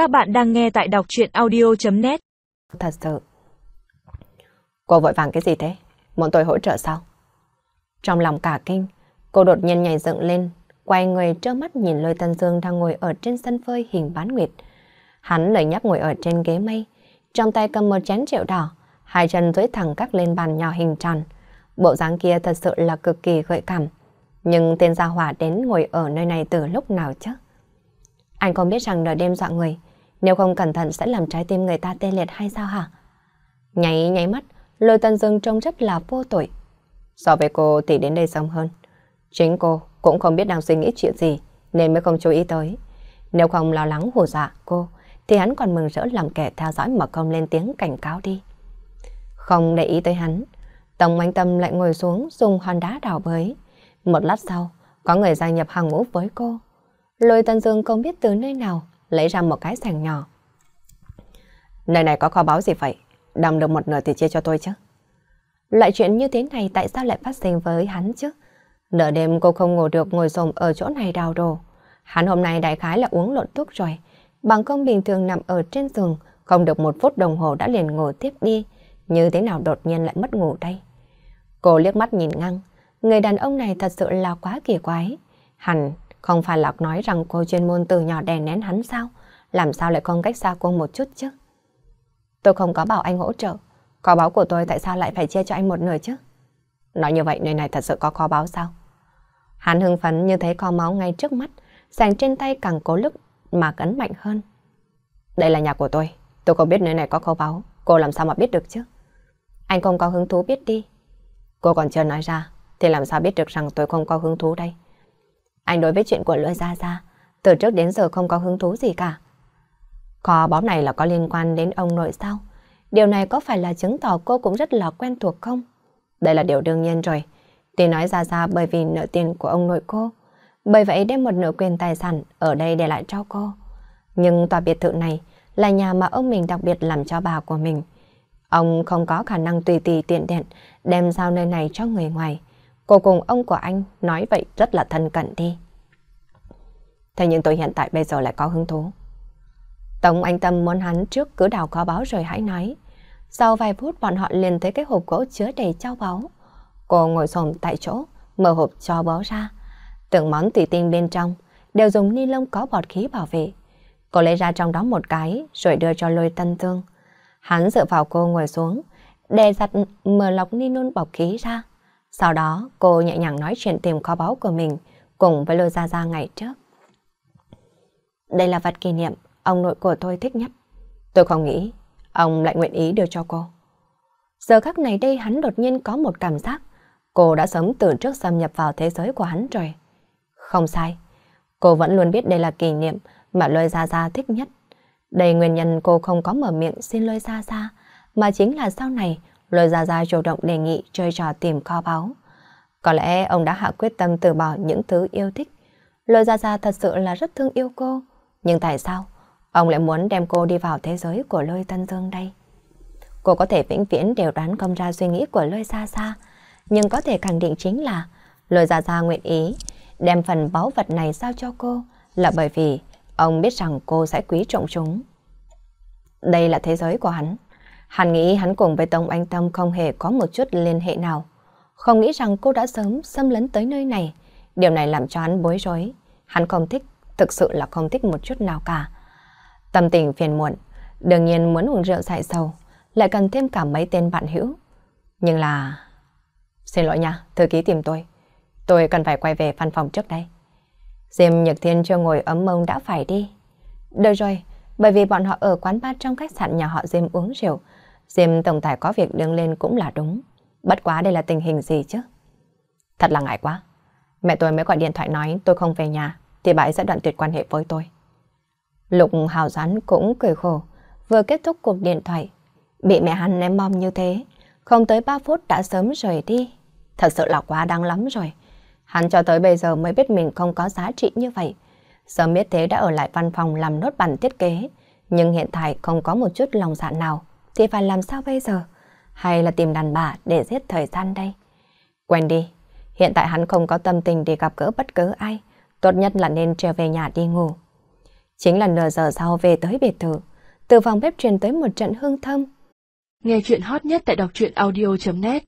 Các bạn đang nghe tại đọc chuyện audio.net Thật sự. Cô vội vàng cái gì thế? Muốn tôi hỗ trợ sao? Trong lòng cả kinh, cô đột nhiên nhảy dựng lên, quay người trơ mắt nhìn lôi Tân Dương đang ngồi ở trên sân phơi hình bán nguyệt. Hắn lời nhắc ngồi ở trên ghế mây, trong tay cầm một chén rượu đỏ, hai chân duỗi thẳng các lên bàn nhỏ hình tròn. Bộ dáng kia thật sự là cực kỳ gợi cảm. Nhưng tên gia hỏa đến ngồi ở nơi này từ lúc nào chứ? Anh không biết rằng nửa đêm dọa người, nếu không cẩn thận sẽ làm trái tim người ta tê liệt hay sao hả? Nháy nháy mắt, lôi tần dương trông rất là vô tội. So với cô thì đến đây sớm hơn. Chính cô cũng không biết đang suy nghĩ chuyện gì nên mới không chú ý tới. Nếu không lo lắng hù dọa cô thì hắn còn mừng rỡ làm kẻ theo dõi mà không lên tiếng cảnh cáo đi. Không để ý tới hắn, Tổng anh Tâm lại ngồi xuống dùng hòn đá đào bới. Một lát sau, có người gia nhập hàng ngũ với cô. Lôi Tân Dương không biết từ nơi nào lấy ra một cái sàng nhỏ. Nơi này có kho báu gì vậy? Đầm được một nửa thì chia cho tôi chứ. Loại chuyện như thế này tại sao lại phát sinh với hắn chứ? Nửa đêm cô không ngủ được ngồi xổm ở chỗ này đào đồ. Hắn hôm nay đại khái là uống lộn thuốc rồi. Bằng công bình thường nằm ở trên giường, không được một phút đồng hồ đã liền ngủ tiếp đi. Như thế nào đột nhiên lại mất ngủ đây? Cô liếc mắt nhìn ngang. Người đàn ông này thật sự là quá kỳ quái. Hẳn không phải lạc nói rằng cô chuyên môn từ nhỏ đè nén hắn sao? Làm sao lại không cách xa cô một chút chứ? Tôi không có bảo anh hỗ trợ. Kho báo của tôi tại sao lại phải chia cho anh một nửa chứ? Nói như vậy nơi này thật sự có kho báo sao? Hắn hưng phấn như thấy kho máu ngay trước mắt, sàng trên tay càng cố lực mà cấn mạnh hơn. Đây là nhà của tôi, tôi không biết nơi này có kho báo, cô làm sao mà biết được chứ? Anh không có hứng thú biết đi. Cô còn chưa nói ra, thì làm sao biết được rằng tôi không có hứng thú đây? Anh đối với chuyện của Lôi Gia Gia, từ trước đến giờ không có hứng thú gì cả. Có báu này là có liên quan đến ông nội sao? Điều này có phải là chứng tỏ cô cũng rất là quen thuộc không? Đây là điều đương nhiên rồi. Thì nói ra ra bởi vì nợ tiền của ông nội cô. Bởi vậy đem một nửa quyền tài sản ở đây để lại cho cô. Nhưng tòa biệt thự này là nhà mà ông mình đặc biệt làm cho bà của mình. Ông không có khả năng tùy tùy tiện tiện đem giao nơi này cho người ngoài. Cô cùng ông của anh nói vậy rất là thân cận đi. Thế nhưng tôi hiện tại bây giờ lại có hứng thú. Tổng anh Tâm muốn hắn trước cứ đào kho báo rồi hãy nói. Sau vài phút bọn họ liền thấy cái hộp gỗ chứa đầy châu báu. Cô ngồi xổm tại chỗ, mở hộp cho báu ra. Từng món tùy tinh bên trong đều dùng ni lông có bọt khí bảo vệ. Cô lấy ra trong đó một cái rồi đưa cho lôi tân thương. Hắn dựa vào cô ngồi xuống, đè giặt mở lọc ni lông bọc khí ra. Sau đó cô nhẹ nhàng nói chuyện tìm kho báu của mình cùng với lôi ra Gia ngày trước. Đây là vật kỷ niệm ông nội của tôi thích nhất. Tôi không nghĩ ông lại nguyện ý đưa cho cô. Giờ khắc này đây hắn đột nhiên có một cảm giác cô đã sớm từ trước xâm nhập vào thế giới của hắn rồi. Không sai, cô vẫn luôn biết đây là kỷ niệm mà Lôi Gia Gia thích nhất. Đây nguyên nhân cô không có mở miệng xin Lôi Gia Gia, mà chính là sau này Lôi Gia Gia chủ động đề nghị chơi trò tìm kho báu. Có lẽ ông đã hạ quyết tâm từ bỏ những thứ yêu thích. Lôi Gia Gia thật sự là rất thương yêu cô. Nhưng tại sao ông lại muốn đem cô đi vào thế giới của Lôi Tân Dương đây? Cô có thể vĩnh viễn đều đoán không ra suy nghĩ của Lôi Gia Gia, nhưng có thể khẳng định chính là Lôi Gia Gia nguyện ý đem phần báu vật này giao cho cô là bởi vì ông biết rằng cô sẽ quý trọng chúng. Đây là thế giới của hắn. Hắn nghĩ hắn cùng với Tông Anh Tâm không hề có một chút liên hệ nào. Không nghĩ rằng cô đã sớm xâm lấn tới nơi này. Điều này làm cho hắn bối rối. Hắn không thích, thực sự là không thích một chút nào cả. Tâm tình phiền muộn, đương nhiên muốn uống rượu dại sầu, lại cần thêm cả mấy tên bạn hữu. Nhưng là... Xin lỗi nha, thư ký tìm tôi. Tôi cần phải quay về văn phòng trước đây. Diêm Nhật Thiên chưa ngồi ấm mông đã phải đi. Được rồi, bởi vì bọn họ ở quán bar trong khách sạn nhà họ Diêm uống rượu. Diêm tổng tài có việc đứng lên cũng là đúng. Bất quá đây là tình hình gì chứ? Thật là ngại quá. Mẹ tôi mới gọi điện thoại nói tôi không về nhà, thì bà ấy sẽ đoạn tuyệt quan hệ với tôi. Lục Hào Doãn cũng cười khổ, vừa kết thúc cuộc điện thoại. Bị mẹ hắn ném bom như thế, không tới 3 phút đã sớm rời đi. Thật sự là quá đáng lắm rồi. Hắn cho tới bây giờ mới biết mình không có giá trị như vậy. Sớm biết thế đã ở lại văn phòng làm nốt bản thiết kế, nhưng hiện tại không có một chút lòng dạ nào, thì phải làm sao bây giờ? Hay là tìm đàn bà để giết thời gian đây? Quen đi, hiện tại hắn không có tâm tình để gặp gỡ bất cứ ai, tốt nhất là nên trở về nhà đi ngủ. Chính là nửa giờ sau về tới biệt thự, từ phòng bếp truyền tới một trận hương thơm. Nghe chuyện hot nhất tại đọc truyện audio.net